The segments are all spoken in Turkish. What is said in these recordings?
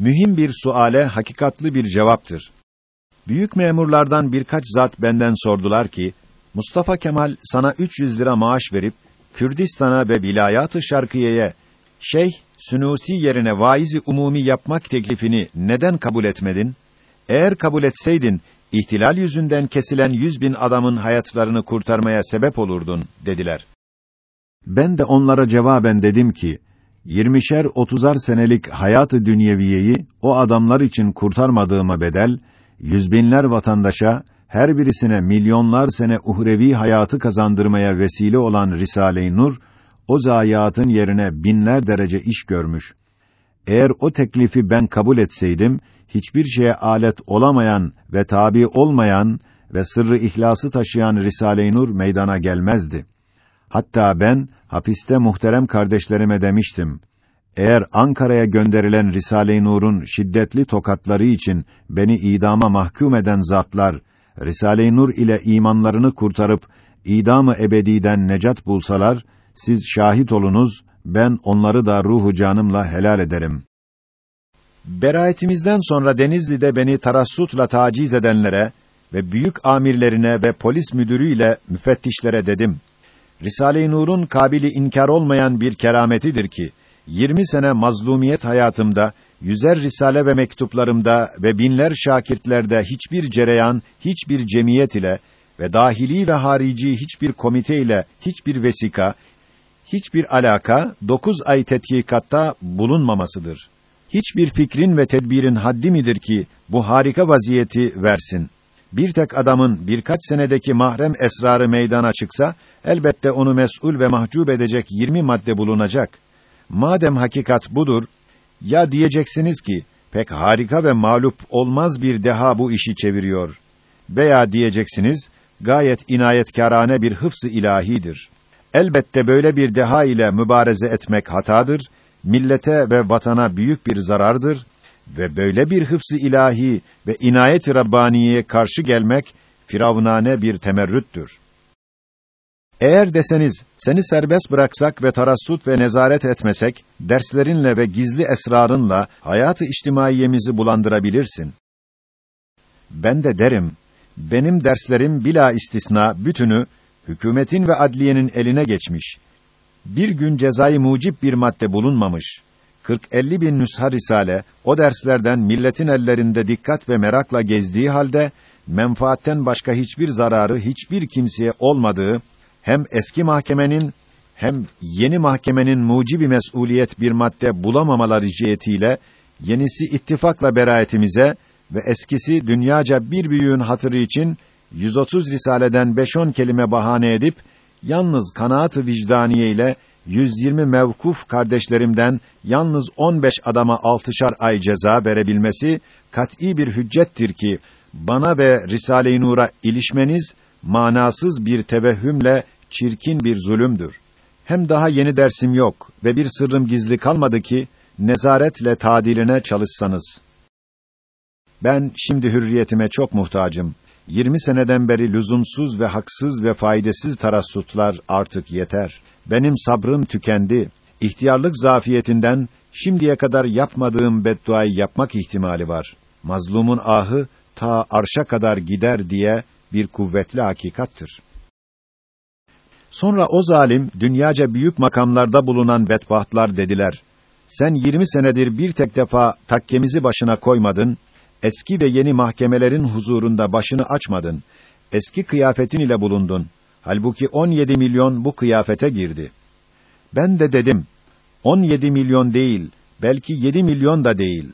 mühim bir suale hakikatlı bir cevaptır. Büyük memurlardan birkaç zat benden sordular ki, Mustafa Kemal sana 300 lira maaş verip, Kürdistan'a ve Vilayat-ı Şarkiye'ye Şeyh Sünusi yerine vaizi umumi yapmak teklifini neden kabul etmedin? Eğer kabul etseydin, ihtilal yüzünden kesilen yüz bin adamın hayatlarını kurtarmaya sebep olurdun, dediler. Ben de onlara cevaben dedim ki, yirmişer otuzar senelik hayatı dünyeviyeyi o adamlar için kurtarmadığıma bedel, yüzbinler vatandaşa, her birisine milyonlar sene uhrevi hayatı kazandırmaya vesile olan Risale-i Nur, o zayiatın yerine binler derece iş görmüş. Eğer o teklifi ben kabul etseydim, hiçbir şeye alet olamayan ve tabi olmayan ve sırrı ihlası taşıyan Risale-i Nur meydana gelmezdi. Hatta ben hapiste muhterem kardeşlerime demiştim. Eğer Ankara'ya gönderilen Risale-i Nur'un şiddetli tokatları için beni idama mahkum eden zatlar Risale-i Nur ile imanlarını kurtarıp idamı ebediden necat bulsalar siz şahit olunuz ben onları da ruhu canımla helal ederim. Berayetimizden sonra Denizli'de beni tarassutla taciz edenlere ve büyük amirlerine ve polis müdürüyle müfettişlere dedim. Risale-i Nur'un kabili inkar olmayan bir kerametidir ki 20 sene mazlumiyet hayatımda yüzer risale ve mektuplarımda ve binler şakirtlerde hiçbir cereyan, hiçbir cemiyet ile ve dahili ve harici hiçbir komite ile hiçbir vesika, hiçbir alaka dokuz ay tetkikatta bulunmamasıdır. Hiçbir fikrin ve tedbirin haddi midir ki bu harika vaziyeti versin? Bir tek adamın birkaç senedeki mahrem esrarı meydana çıksa, elbette onu mes'ul ve mahcup edecek yirmi madde bulunacak. Madem hakikat budur, ya diyeceksiniz ki, pek harika ve mağlup olmaz bir deha bu işi çeviriyor. Veya diyeceksiniz, gayet inayetkârane bir hıfz-ı ilahidir. Elbette böyle bir deha ile mübareze etmek hatadır, millete ve vatana büyük bir zarardır ve böyle bir hıfz-ı ilahi ve inayet-i rabbaniyeye karşı gelmek firavunane bir temerrüttür. Eğer deseniz, seni serbest bıraksak ve tarassut ve nezaret etmesek, derslerinle ve gizli esrarınla hayatı içtimaiyemizi bulandırabilirsin. Ben de derim, benim derslerim bila istisna bütünü hükümetin ve adliyenin eline geçmiş. Bir gün cezai mucip bir madde bulunmamış. 40-50 bin nüsha risale o derslerden milletin ellerinde dikkat ve merakla gezdiği halde menfaatten başka hiçbir zararı hiçbir kimseye olmadığı hem eski mahkemenin hem yeni mahkemenin mucibi mesuliyet bir madde bulamamaları cihetiyle yenisi ittifakla beraetimize ve eskisi dünyaca bir büyüğün hatırı için 130 risaleden 5-10 kelime bahane edip yalnız kanaat-ı vicdaniye ile 120 mevkuf kardeşlerimden yalnız 15 adama altışar ay ceza verebilmesi kat'î bir hüccettir ki bana ve Risale-i Nur'a ilişmeniz manasız bir tevehhümle çirkin bir zulümdür. Hem daha yeni dersim yok ve bir sırrım gizli kalmadı ki nezaretle tadiline çalışsanız. Ben şimdi hürriyetime çok muhtacım. 20 seneden beri lüzumsuz ve haksız ve faydasız tarassutlar artık yeter. Benim sabrım tükendi. İhtiyarlık zafiyetinden şimdiye kadar yapmadığım bedduayı yapmak ihtimali var. Mazlumun ahı ta arşa kadar gider diye bir kuvvetli hakikattır. Sonra o zalim dünyaca büyük makamlarda bulunan bedbahtlar dediler: Sen 20 senedir bir tek defa takkemizi başına koymadın, eski ve yeni mahkemelerin huzurunda başını açmadın. Eski kıyafetin ile bulundun. Halbuki 17 milyon bu kıyafete girdi. Ben de dedim, 17 milyon değil, belki 7 milyon da değil.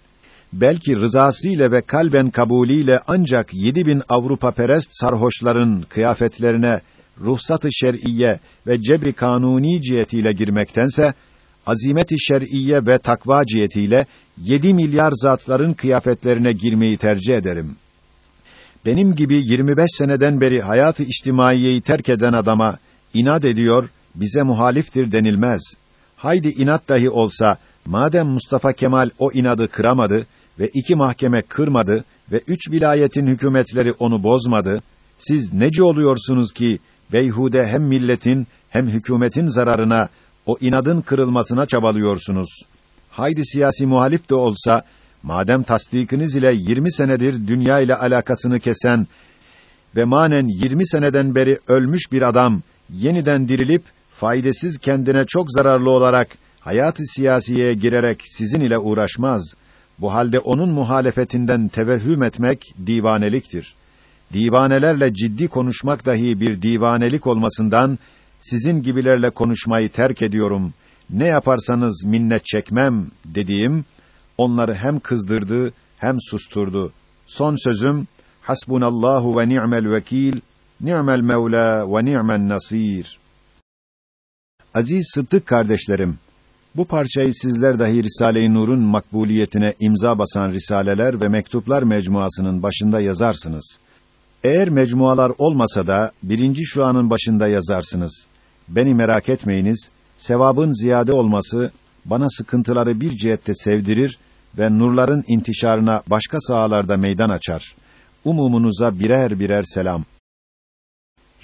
Belki rızasıyla ve kalben kabulüyle ancak 7 bin Avrupa perest sarhoşların kıyafetlerine ruhsat-ı şer'iyye ve cebri kanuni cihetiyle girmektense azimet-i şer'iyye ve takva cihetiyle 7 milyar zatların kıyafetlerine girmeyi tercih ederim. Benim gibi 25 seneden beri hayatı içtimaiyeyi terk eden adama inat ediyor, bize muhaliftir denilmez. Haydi inat dahi olsa, madem Mustafa Kemal o inadı kıramadı ve iki mahkeme kırmadı ve üç vilayetin hükümetleri onu bozmadı, siz nece oluyorsunuz ki beyhude hem milletin hem hükümetin zararına o inadın kırılmasına çabalıyorsunuz. Haydi siyasi muhalif de olsa madem tasdikiniz ile 20 senedir dünya ile alakasını kesen ve manen 20 seneden beri ölmüş bir adam yeniden dirilip faydasız kendine çok zararlı olarak hayat-ı siyasiye girerek sizin ile uğraşmaz. Bu halde onun muhalefetinden tevehhüm etmek divaneliktir. Divanelerle ciddi konuşmak dahi bir divanelik olmasından sizin gibilerle konuşmayı terk ediyorum. Ne yaparsanız minnet çekmem dediğim onları hem kızdırdı hem susturdu. Son sözüm Hasbunallahu ve ni'mel vekil, ni'mel mevla ve ni'men nasir. Aziz Sıddık kardeşlerim, bu parçayı sizler dahi Risale-i Nur'un makbuliyetine imza basan risaleler ve mektuplar mecmuasının başında yazarsınız. Eğer mecmualar olmasa da birinci şu anın başında yazarsınız. Beni merak etmeyiniz, sevabın ziyade olması bana sıkıntıları bir cihette sevdirir ve nurların intişarına başka sahalarda meydan açar. Umumunuza birer birer selam.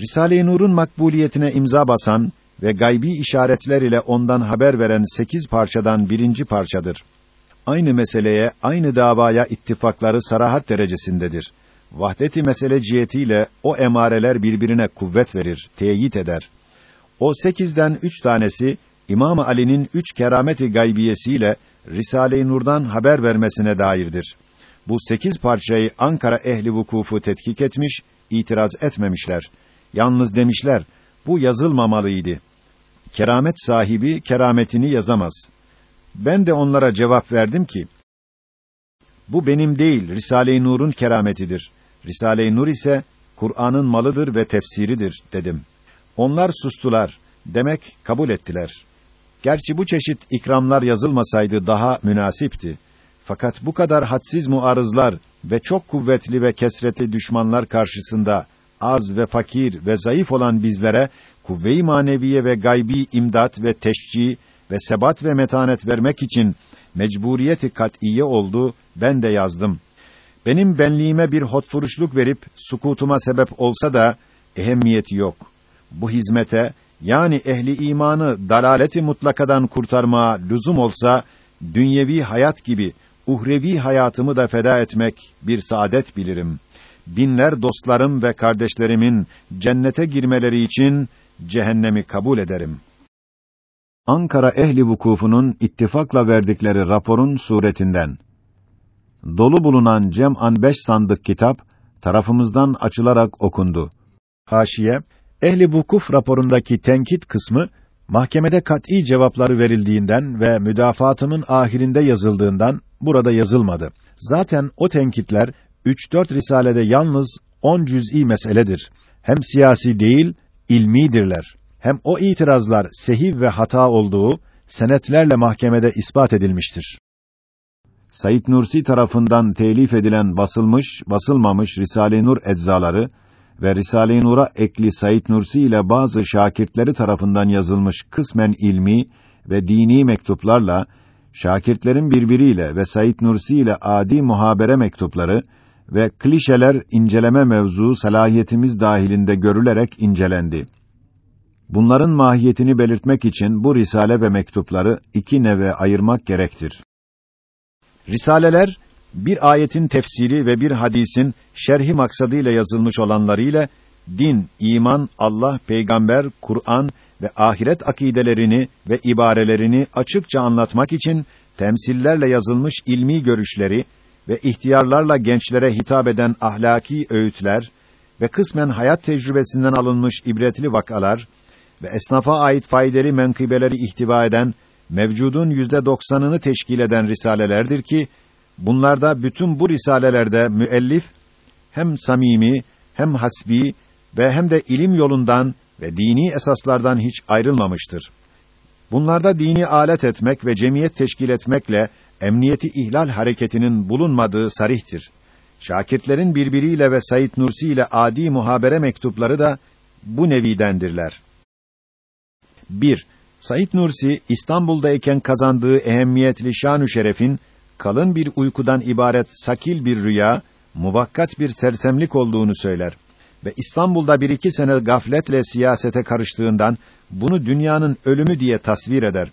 Risale-i Nur'un makbuliyetine imza basan ve gaybi işaretler ile ondan haber veren sekiz parçadan birinci parçadır. Aynı meseleye, aynı davaya ittifakları sarahat derecesindedir. Vahdeti mesele cihetiyle o emareler birbirine kuvvet verir, teyit eder. O sekizden üç tanesi, İmam Ali'nin üç kerameti gaybiyesiyle Risale-i Nur'dan haber vermesine dairdir. Bu sekiz parçayı Ankara ehli vukufu tetkik etmiş, itiraz etmemişler. Yalnız demişler, bu yazılmamalıydı. Keramet sahibi kerametini yazamaz. Ben de onlara cevap verdim ki, bu benim değil, Risale-i Nur'un kerametidir. Risale-i Nur ise Kur'an'ın malıdır ve tefsiridir dedim. Onlar sustular. Demek kabul ettiler. Gerçi bu çeşit ikramlar yazılmasaydı daha münasipti. Fakat bu kadar hadsiz muarızlar ve çok kuvvetli ve kesretli düşmanlar karşısında az ve fakir ve zayıf olan bizlere kuvve-i maneviye ve gaybi imdat ve teşci ve sebat ve metanet vermek için mecburiyeti kat'iye oldu. Ben de yazdım. Benim benliğime bir hotfuruşluk verip sukutuma sebep olsa da ehemmiyeti yok. Bu hizmete yani ehli imanı dalaleti mutlakadan kurtarmaya lüzum olsa dünyevi hayat gibi uhrevi hayatımı da feda etmek bir saadet bilirim. Binler dostlarım ve kardeşlerimin cennete girmeleri için cehennemi kabul ederim. Ankara ehli vukufunun ittifakla verdikleri raporun suretinden dolu bulunan cem'an beş sandık kitap tarafımızdan açılarak okundu. Haşiye Ehli Vukuf raporundaki tenkit kısmı mahkemede kat'î cevapları verildiğinden ve müdafaatımın ahirinde yazıldığından burada yazılmadı. Zaten o tenkitler 3-4 risalede yalnız 10 cüz'i meseledir. Hem siyasi değil, ilmidirler. Hem o itirazlar sehiv ve hata olduğu senetlerle mahkemede ispat edilmiştir. Said Nursi tarafından telif edilen basılmış, basılmamış Risale-i Nur eczaları ve Risale-i Nur'a ekli Said Nursi ile bazı şakirtleri tarafından yazılmış kısmen ilmi ve dini mektuplarla şakirtlerin birbiriyle ve Said Nursi ile adi muhabere mektupları ve klişeler inceleme mevzuu salahiyetimiz dahilinde görülerek incelendi. Bunların mahiyetini belirtmek için bu risale ve mektupları iki neve ayırmak gerektir. Risaleler bir ayetin tefsiri ve bir hadisin şerhi maksadıyla yazılmış olanlarıyla din, iman, Allah, peygamber, Kur'an ve ahiret akidelerini ve ibarelerini açıkça anlatmak için temsillerle yazılmış ilmi görüşleri ve ihtiyarlarla gençlere hitap eden ahlaki öğütler ve kısmen hayat tecrübesinden alınmış ibretli vakalar ve esnafa ait faydalı menkıbeleri ihtiva eden mevcudun yüzde doksanını teşkil eden risalelerdir ki Bunlarda bütün bu risalelerde müellif hem samimi hem hasbi ve hem de ilim yolundan ve dini esaslardan hiç ayrılmamıştır. Bunlarda dini alet etmek ve cemiyet teşkil etmekle emniyeti ihlal hareketinin bulunmadığı sarihtir. Şakirtlerin birbiriyle ve Said Nursi ile adi muhabere mektupları da bu nevidendirler. 1. Said Nursi İstanbul'dayken kazandığı ehemmiyetli şan şerefin kalın bir uykudan ibaret sakil bir rüya, muvakkat bir sersemlik olduğunu söyler ve İstanbul'da bir iki sene gafletle siyasete karıştığından bunu dünyanın ölümü diye tasvir eder.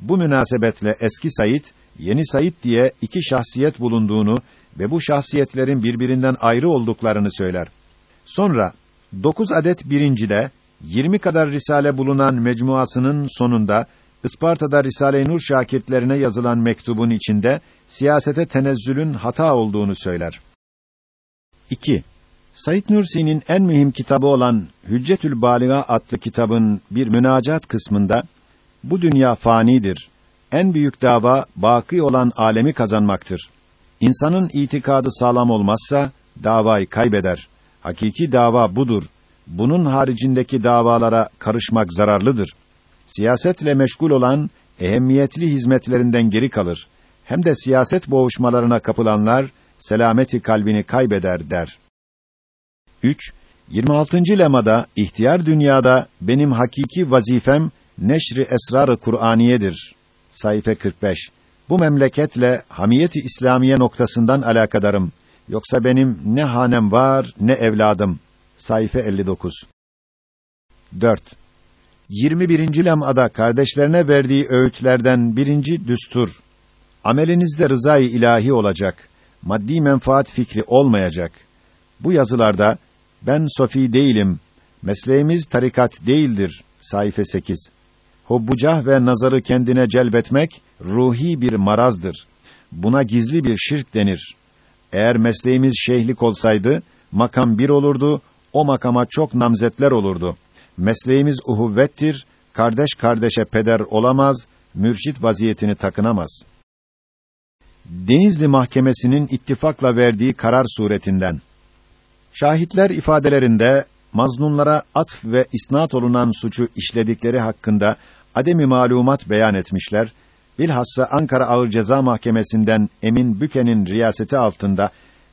Bu münasebetle eski Said Yeni Said diye iki şahsiyet bulunduğunu ve bu şahsiyetlerin birbirinden ayrı olduklarını söyler. Sonra dokuz adet birincide 20 kadar risale bulunan mecmuasının sonunda Isparta'da Risale-i Nur şakirtlerine yazılan mektubun içinde siyasete tenezzülün hata olduğunu söyler. 2. Said Nursi'nin en mühim kitabı olan Hüccetül Baliga adlı kitabın bir münacat kısmında bu dünya fanidir. En büyük dava baki olan alemi kazanmaktır. İnsanın itikadı sağlam olmazsa davayı kaybeder. Hakiki dava budur. Bunun haricindeki davalara karışmak zararlıdır. Siyasetle meşgul olan ehemmiyetli hizmetlerinden geri kalır. Hem de siyaset boğuşmalarına kapılanlar selameti kalbini kaybeder der. 3. 26. lemada ihtiyar dünyada benim hakiki vazifem neşri esrar-ı Kur'aniyedir. Sayfa 45. Bu memleketle hamiyeti İslamiye noktasından alakadarım. Yoksa benim ne hanem var ne evladım. Sayfa 59. 4. 21. lem'ada kardeşlerine verdiği öğütlerden birinci düstur. Amelinizde rızayı ilahi olacak. Maddi menfaat fikri olmayacak. Bu yazılarda ben sofi değilim. Mesleğimiz tarikat değildir. Sayfa 8. Hubbucah ve nazarı kendine celbetmek ruhi bir marazdır. Buna gizli bir şirk denir. Eğer mesleğimiz şeyhlik olsaydı makam bir olurdu, o makama çok namzetler olurdu. Mesleğimiz uhuvvettir, kardeş kardeşe peder olamaz, mürşit vaziyetini takınamaz. Denizli Mahkemesi'nin ittifakla verdiği karar suretinden Şahitler ifadelerinde maznunlara atf ve isnat olunan suçu işledikleri hakkında ademi malumat beyan etmişler. Bilhassa Ankara Ağır Ceza Mahkemesi'nden Emin Büke'nin riyaseti altında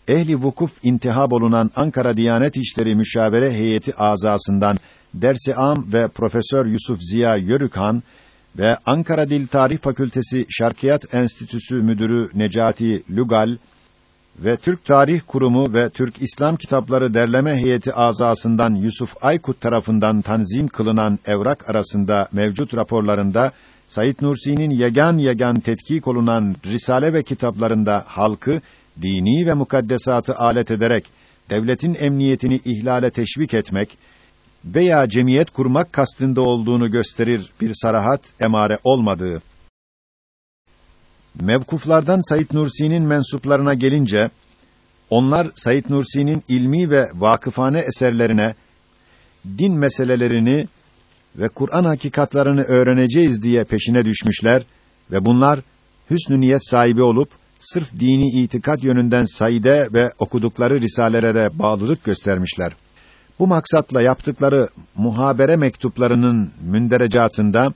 ehli vukuf intihab olunan Ankara Diyanet İşleri Müşavere Heyeti azasından Dersi Am ve Profesör Yusuf Ziya Yörükhan ve Ankara Dil Tarih Fakültesi Şarkiyat Enstitüsü Müdürü Necati Lugal ve Türk Tarih Kurumu ve Türk İslam Kitapları Derleme Heyeti azasından Yusuf Aykut tarafından tanzim kılınan evrak arasında mevcut raporlarında Said Nursi'nin yegan yegan tetkik olunan risale ve kitaplarında halkı dini ve mukaddesatı alet ederek devletin emniyetini ihlale teşvik etmek veya cemiyet kurmak kastında olduğunu gösterir bir sarahat emare olmadığı. Mevkuflardan Said Nursi'nin mensuplarına gelince onlar Said Nursi'nin ilmi ve vakıfane eserlerine din meselelerini ve Kur'an hakikatlarını öğreneceğiz diye peşine düşmüşler ve bunlar hüsnü niyet sahibi olup sırf dini itikat yönünden Said'e ve okudukları risalelere bağlılık göstermişler. Bu maksatla yaptıkları muhabere mektuplarının münderecatında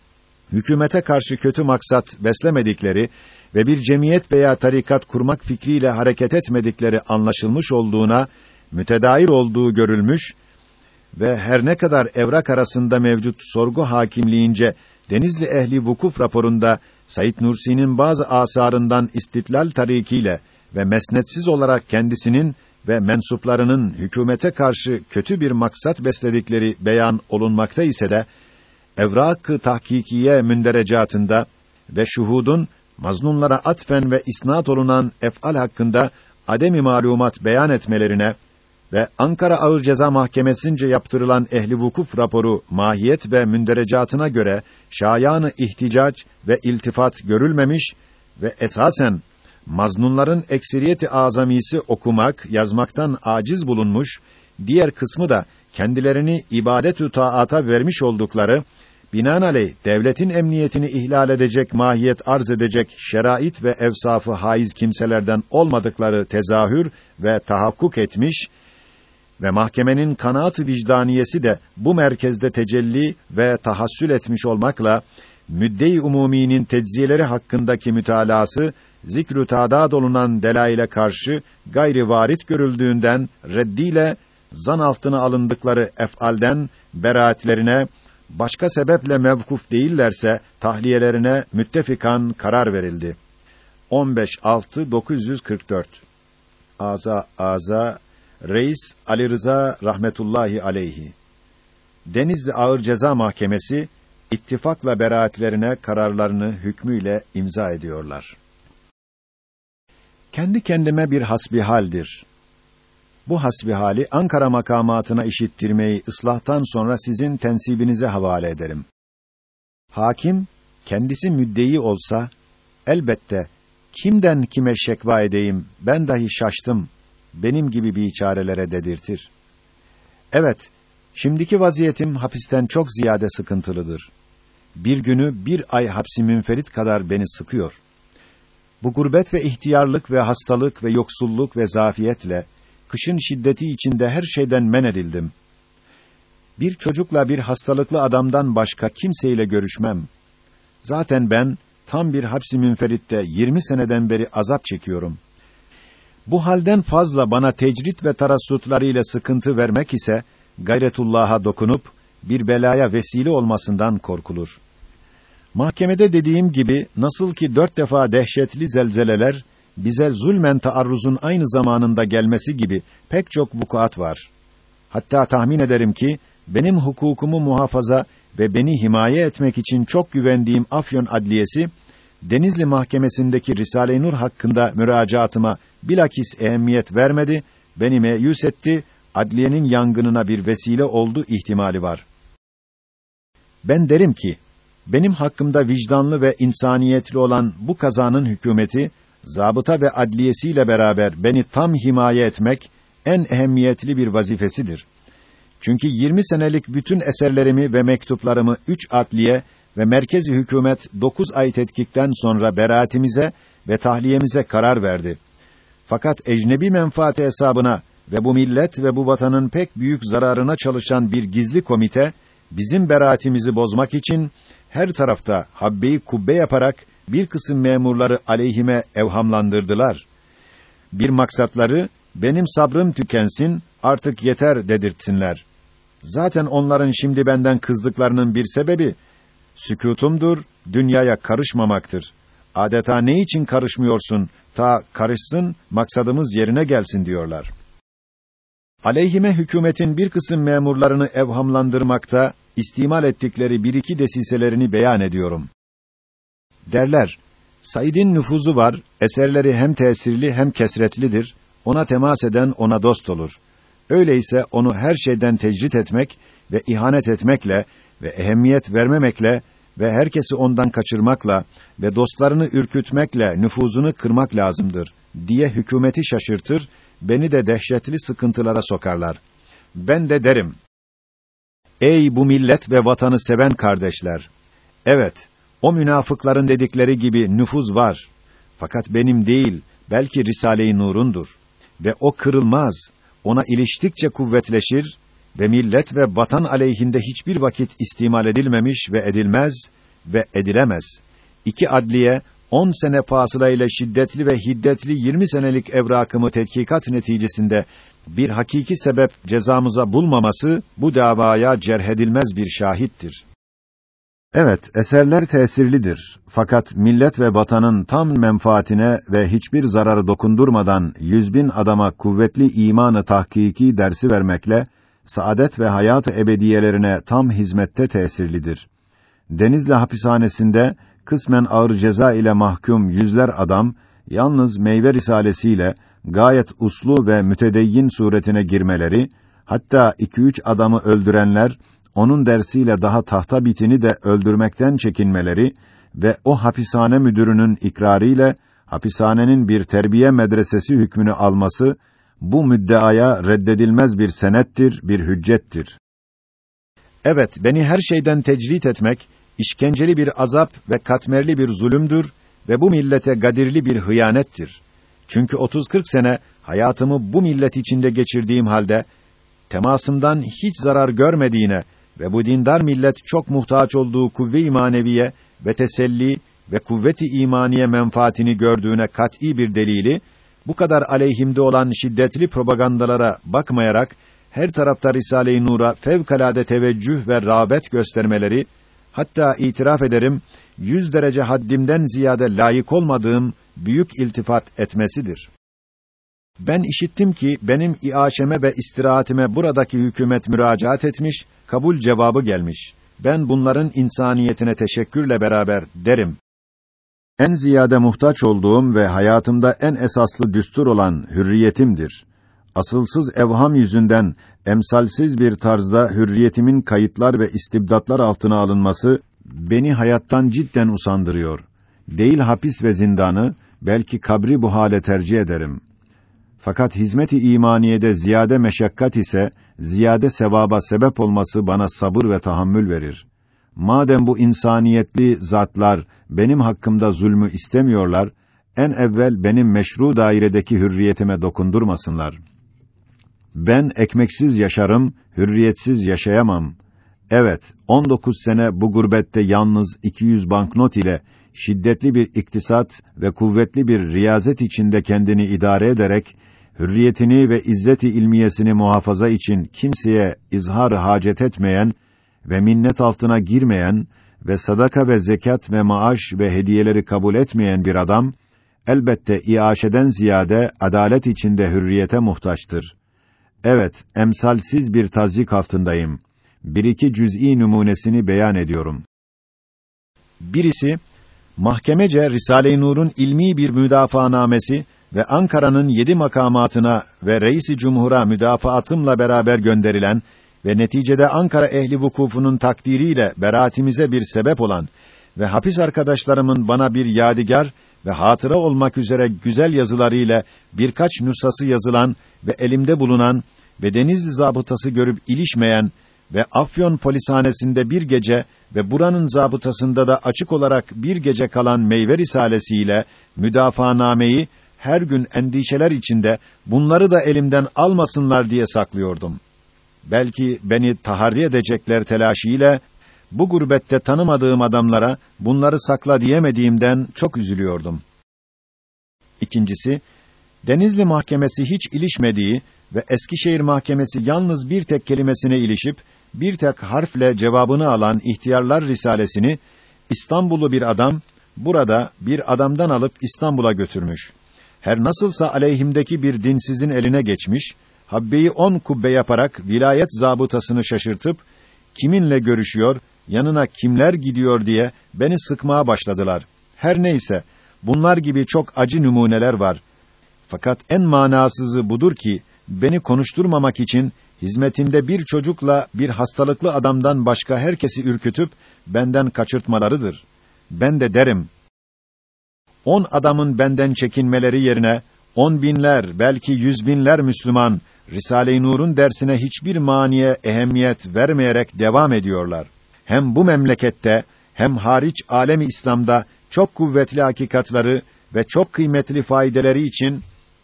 hükümete karşı kötü maksat beslemedikleri ve bir cemiyet veya tarikat kurmak fikriyle hareket etmedikleri anlaşılmış olduğuna mütedair olduğu görülmüş ve her ne kadar evrak arasında mevcut sorgu hakimliğince Denizli ehli vukuf raporunda Said Nursi'nin bazı asarından istitlal tarikiyle ve mesnetsiz olarak kendisinin ve mensuplarının hükümete karşı kötü bir maksat besledikleri beyan olunmakta ise de evrak-ı tahkikiye münderecatında ve şuhudun maznunlara atfen ve isnat olunan ef'al hakkında ademi malumat beyan etmelerine ve Ankara Ağır Ceza Mahkemesince yaptırılan ehli vukuf raporu mahiyet ve münderecatına göre şayanı ihticac ve iltifat görülmemiş ve esasen maznunların ekseriyeti azamisi okumak, yazmaktan aciz bulunmuş, diğer kısmı da kendilerini ibadet-ü taata vermiş oldukları binaenaleyh devletin emniyetini ihlal edecek mahiyet arz edecek şerait ve evsafı haiz kimselerden olmadıkları tezahür ve tahakkuk etmiş ve mahkemenin kanaat vicdaniyesi de bu merkezde tecelli ve tahassül etmiş olmakla müdde-i umuminin tecziyeleri hakkındaki mütalası zikrü tadad olunan delaile karşı gayri varit görüldüğünden reddiyle zan altına alındıkları ef'alden beraatlerine başka sebeple mevkuf değillerse tahliyelerine müttefikan karar verildi. 15 6 944 Aza Aza Reis Ali Rıza rahmetullahi aleyhi Denizli Ağır Ceza Mahkemesi ittifakla beraatlerine kararlarını hükmüyle imza ediyorlar. Kendi kendime bir hasbihaldir. Bu hasbihali Ankara makamatına işittirmeyi ıslahtan sonra sizin tensibinize havale ederim. Hakim kendisi müddeyi olsa elbette kimden kime şekva edeyim ben dahi şaştım benim gibi bir çarelere dedirtir. Evet, şimdiki vaziyetim hapisten çok ziyade sıkıntılıdır. Bir günü bir ay hapsi münferit kadar beni sıkıyor. Bu gurbet ve ihtiyarlık ve hastalık ve yoksulluk ve zafiyetle, kışın şiddeti içinde her şeyden men edildim. Bir çocukla bir hastalıklı adamdan başka kimseyle görüşmem. Zaten ben, tam bir hapsi münferitte 20 seneden beri azap çekiyorum.'' Bu halden fazla bana tecrit ve tarassutlarıyla sıkıntı vermek ise gayretullah'a dokunup bir belaya vesile olmasından korkulur. Mahkemede dediğim gibi nasıl ki dört defa dehşetli zelzeleler bize zulmen taarruzun aynı zamanında gelmesi gibi pek çok vukuat var. Hatta tahmin ederim ki benim hukukumu muhafaza ve beni himaye etmek için çok güvendiğim Afyon Adliyesi Denizli Mahkemesi'ndeki Risale-i Nur hakkında müracaatıma bilakis ehemmiyet vermedi, beni meyus etti, adliyenin yangınına bir vesile oldu ihtimali var. Ben derim ki, benim hakkımda vicdanlı ve insaniyetli olan bu kazanın hükümeti, zabıta ve adliyesiyle beraber beni tam himaye etmek, en ehemmiyetli bir vazifesidir. Çünkü 20 senelik bütün eserlerimi ve mektuplarımı üç adliye ve merkezi hükümet dokuz ay tetkikten sonra beraatimize ve tahliyemize karar verdi. Fakat ecnebi menfaati hesabına ve bu millet ve bu vatanın pek büyük zararına çalışan bir gizli komite bizim beraatimizi bozmak için her tarafta habbeyi kubbe yaparak bir kısım memurları aleyhime evhamlandırdılar. Bir maksatları benim sabrım tükensin, artık yeter dedirtsinler. Zaten onların şimdi benden kızdıklarının bir sebebi sükutumdur, dünyaya karışmamaktır. Adeta ne için karışmıyorsun, ta karışsın, maksadımız yerine gelsin diyorlar. Aleyhime hükümetin bir kısım memurlarını evhamlandırmakta, istimal ettikleri bir iki desiselerini beyan ediyorum. Derler, Said'in nüfuzu var, eserleri hem tesirli hem kesretlidir, ona temas eden ona dost olur. Öyleyse onu her şeyden tecrit etmek ve ihanet etmekle ve ehemmiyet vermemekle ve herkesi ondan kaçırmakla ve dostlarını ürkütmekle nüfuzunu kırmak lazımdır diye hükümeti şaşırtır, beni de dehşetli sıkıntılara sokarlar. Ben de derim, Ey bu millet ve vatanı seven kardeşler! Evet, o münafıkların dedikleri gibi nüfuz var. Fakat benim değil, belki Risale-i Nur'undur. Ve o kırılmaz, ona iliştikçe kuvvetleşir ve millet ve vatan aleyhinde hiçbir vakit istimal edilmemiş ve edilmez ve edilemez. İki adliye, on sene fasıla şiddetli ve hiddetli yirmi senelik evrakımı tetkikat neticesinde bir hakiki sebep cezamıza bulmaması bu davaya cerhedilmez bir şahittir. Evet, eserler tesirlidir. Fakat millet ve vatanın tam menfaatine ve hiçbir zararı dokundurmadan yüz bin adama kuvvetli imanı tahkiki dersi vermekle saadet ve hayat ebediyelerine tam hizmette tesirlidir. Denizli hapishanesinde kısmen ağır ceza ile mahkum yüzler adam yalnız meyve risalesiyle gayet uslu ve mütedeyyin suretine girmeleri, hatta iki üç adamı öldürenler onun dersiyle daha tahta bitini de öldürmekten çekinmeleri ve o hapishane müdürünün ikrarıyla hapishanenin bir terbiye medresesi hükmünü alması bu müddeaya reddedilmez bir senettir, bir hüccettir. Evet, beni her şeyden tecrit etmek, işkenceli bir azap ve katmerli bir zulümdür ve bu millete gadirli bir hıyanettir. Çünkü 30-40 sene hayatımı bu millet içinde geçirdiğim halde temasımdan hiç zarar görmediğine ve bu dindar millet çok muhtaç olduğu kuvve-i maneviye ve teselli ve kuvveti imaniye menfaatini gördüğüne kat'î bir delili bu kadar aleyhimde olan şiddetli propagandalara bakmayarak her tarafta Risale-i Nur'a fevkalade teveccüh ve rağbet göstermeleri hatta itiraf ederim yüz derece haddimden ziyade layık olmadığım büyük iltifat etmesidir. Ben işittim ki benim iaşeme ve istirahatime buradaki hükümet müracaat etmiş, kabul cevabı gelmiş. Ben bunların insaniyetine teşekkürle beraber derim. En ziyade muhtaç olduğum ve hayatımda en esaslı düstur olan hürriyetimdir. Asılsız evham yüzünden emsalsiz bir tarzda hürriyetimin kayıtlar ve istibdatlar altına alınması beni hayattan cidden usandırıyor. Değil hapis ve zindanı, belki kabri bu hale tercih ederim. Fakat hizmet-i imaniyede ziyade meşakkat ise ziyade sevaba sebep olması bana sabır ve tahammül verir. Madem bu insaniyetli zatlar benim hakkımda zulmü istemiyorlar, en evvel benim meşru dairedeki hürriyetime dokundurmasınlar. Ben ekmeksiz yaşarım, hürriyetsiz yaşayamam. Evet, 19 sene bu gurbette yalnız 200 banknot ile şiddetli bir iktisat ve kuvvetli bir riyazet içinde kendini idare ederek hürriyetini ve izzeti ilmiyesini muhafaza için kimseye izhar hacet etmeyen ve minnet altına girmeyen ve sadaka ve zekat ve maaş ve hediyeleri kabul etmeyen bir adam elbette iaşeden ziyade adalet içinde hürriyete muhtaçtır. Evet, emsalsiz bir tazyik altındayım. Bir iki cüz'i numunesini beyan ediyorum. Birisi mahkemece Risale-i Nur'un ilmi bir müdafaanamesi ve Ankara'nın yedi makamatına ve Reisi Cumhur'a müdafaatımla beraber gönderilen ve neticede Ankara ehli vukufunun takdiriyle beraatimize bir sebep olan ve hapis arkadaşlarımın bana bir yadigar ve hatıra olmak üzere güzel yazılarıyla birkaç nüshası yazılan ve elimde bulunan ve Denizli zabıtası görüp ilişmeyen ve Afyon polishanesinde bir gece ve buranın zabıtasında da açık olarak bir gece kalan meyve risalesiyle müdafaanameyi her gün endişeler içinde bunları da elimden almasınlar diye saklıyordum. Belki beni taharri edecekler telaşıyla bu gurbette tanımadığım adamlara bunları sakla diyemediğimden çok üzülüyordum. İkincisi, Denizli Mahkemesi hiç ilişmediği ve Eskişehir Mahkemesi yalnız bir tek kelimesine ilişip bir tek harfle cevabını alan ihtiyarlar risalesini İstanbullu bir adam burada bir adamdan alıp İstanbul'a götürmüş. Her nasılsa aleyhimdeki bir dinsizin eline geçmiş, habbeyi on kubbe yaparak vilayet zabıtasını şaşırtıp kiminle görüşüyor, yanına kimler gidiyor diye beni sıkmaya başladılar. Her neyse, bunlar gibi çok acı numuneler var. Fakat en manasızı budur ki beni konuşturmamak için hizmetinde bir çocukla bir hastalıklı adamdan başka herkesi ürkütüp benden kaçırtmalarıdır. Ben de derim. On adamın benden çekinmeleri yerine on binler, belki yüz binler Müslüman Risale-i Nur'un dersine hiçbir maniye ehemmiyet vermeyerek devam ediyorlar. Hem bu memlekette hem hariç alemi İslam'da çok kuvvetli hakikatları ve çok kıymetli faydeleri için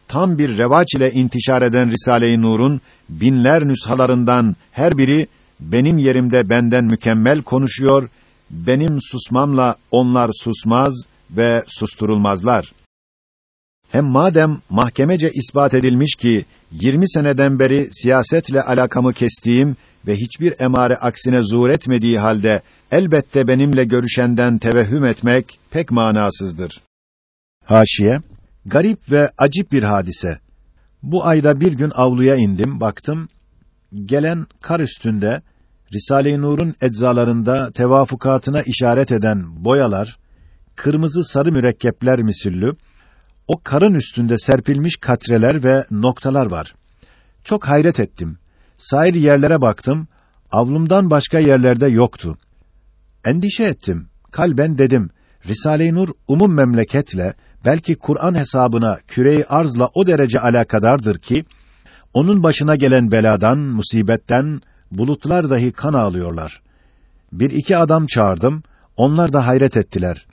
tam bir revaç ile intişar eden Risale-i Nur'un binler nüshalarından her biri benim yerimde benden mükemmel konuşuyor, benim susmamla onlar susmaz ve susturulmazlar. Hem madem mahkemece ispat edilmiş ki 20 seneden beri siyasetle alakamı kestiğim ve hiçbir emare aksine zuhur etmediği halde elbette benimle görüşenden tevehhüm etmek pek manasızdır. Haşiye Garip ve acip bir hadise. Bu ayda bir gün avluya indim, baktım gelen kar üstünde Risale-i Nur'un eczalarında tevafukatına işaret eden boyalar, kırmızı sarı mürekkepler misillü, o karın üstünde serpilmiş katreler ve noktalar var. Çok hayret ettim. Sair yerlere baktım, avlumdan başka yerlerde yoktu. Endişe ettim. Kalben dedim, Risale-i Nur umum memleketle belki Kur'an hesabına küreyi arzla o derece alakadardır ki onun başına gelen beladan, musibetten bulutlar dahi kan ağlıyorlar. Bir iki adam çağırdım, onlar da hayret ettiler.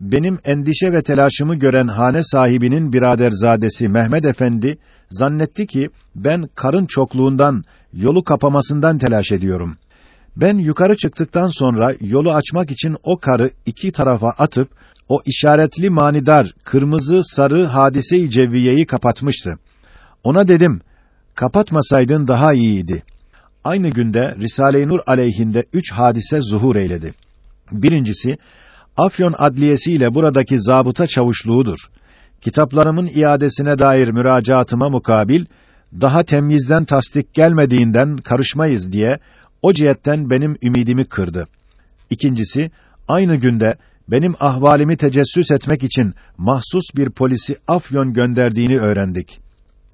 Benim endişe ve telaşımı gören hane sahibinin biraderzadesi Mehmet Efendi zannetti ki ben karın çokluğundan, yolu kapamasından telaş ediyorum. Ben yukarı çıktıktan sonra yolu açmak için o karı iki tarafa atıp o işaretli manidar kırmızı sarı hadise-i cevviyeyi kapatmıştı. Ona dedim, kapatmasaydın daha iyiydi. Aynı günde Risale-i Nur aleyhinde üç hadise zuhur eyledi. Birincisi, Afyon Adliyesi ile buradaki zabıta çavuşluğudur. Kitaplarımın iadesine dair müracaatıma mukabil, daha temyizden tasdik gelmediğinden karışmayız diye, o cihetten benim ümidimi kırdı. İkincisi, aynı günde benim ahvalimi tecessüs etmek için mahsus bir polisi Afyon gönderdiğini öğrendik.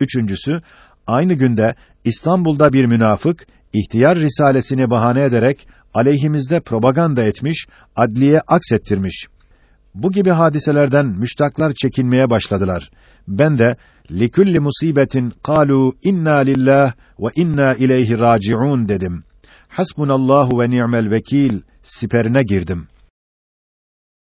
Üçüncüsü, aynı günde İstanbul'da bir münafık, ihtiyar risalesini bahane ederek aleyhimizde propaganda etmiş, adliye aksettirmiş. Bu gibi hadiselerden müştaklar çekinmeye başladılar. Ben de likulli musibetin kalu inna lillah ve inna ileyhi raciun dedim. Hasbunallahu ve ni'mel vekil siperine girdim.